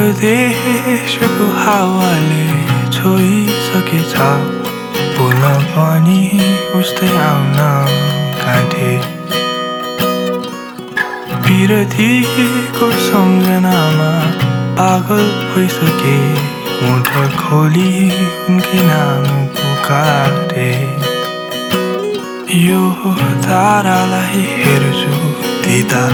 परदेशको हावाले छोइसकेछ बोल्न पनि उस्तै आउन काँथे विरतीको सम्झनामा पागल भइसके मुठ खोली उनकै नाम पुकारे यो तारालाई हेर्छु त्यता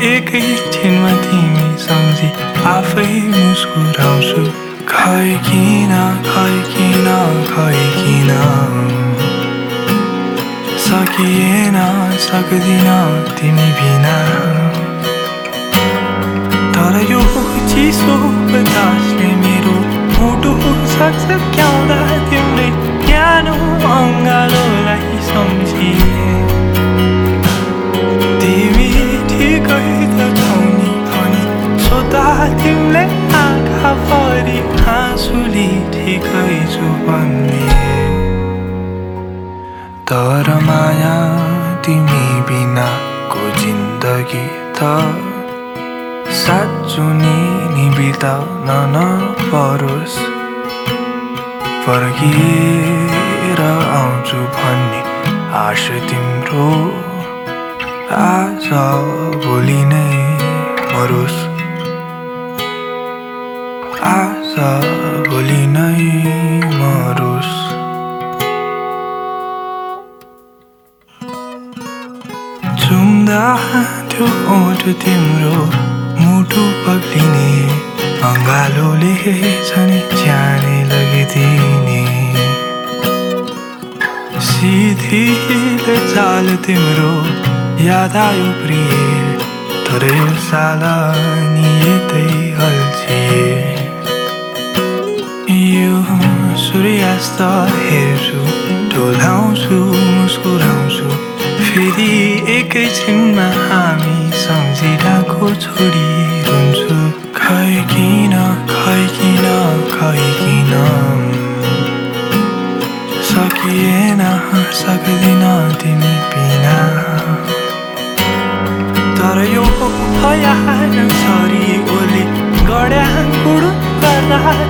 फेरि एकैछिनमा तिमी सम्झी आफै मुस्कुराउँछु। खै किन खै किन खै किन? सकिएन सक्दिन तिमी बिना। तर यो चिसो मेरो मुटु सक्सक्याउँदा तिम्रै छु भन्ने। तर माया तिमी बिनाको जिन्दगी त साँच्चो नि बिताउन नपरोस्। फर्किएर आउँछु भन्ने आश तिम्रो। आज भोलि आज भोलि नै मरोस्। चुम्दा त्यो ओठ तिम्रो मुटु पग्लिने अङ्गालोले झन् ज्यानै लगिदिने। सिधिलो चाल तिम्रो याद आयो प्रिय तर यो नि सूर्यास्त हेर्छु डोलाउँछु मुस्कुराउँछु फेरि एकैछिनमा हामी सम्झिरहेको छोडी रुन्छु खै किन खै किन खै किन सकिएन सक्दिन तिमी बिना तर यो सरी ओली गड्या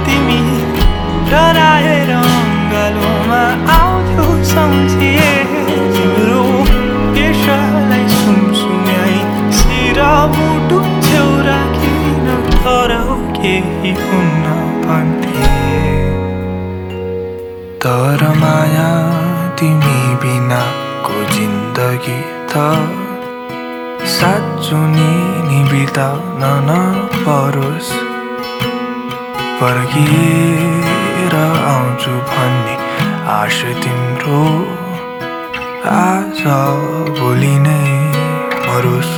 तिमी तर माया तिमी बिनाको जिन्दगी त। साँच्चो नि नि बिताउन नपरोस् फर्किएर आउँछु भन्ने आश तिम्रो। आज भोलि नै मरोस्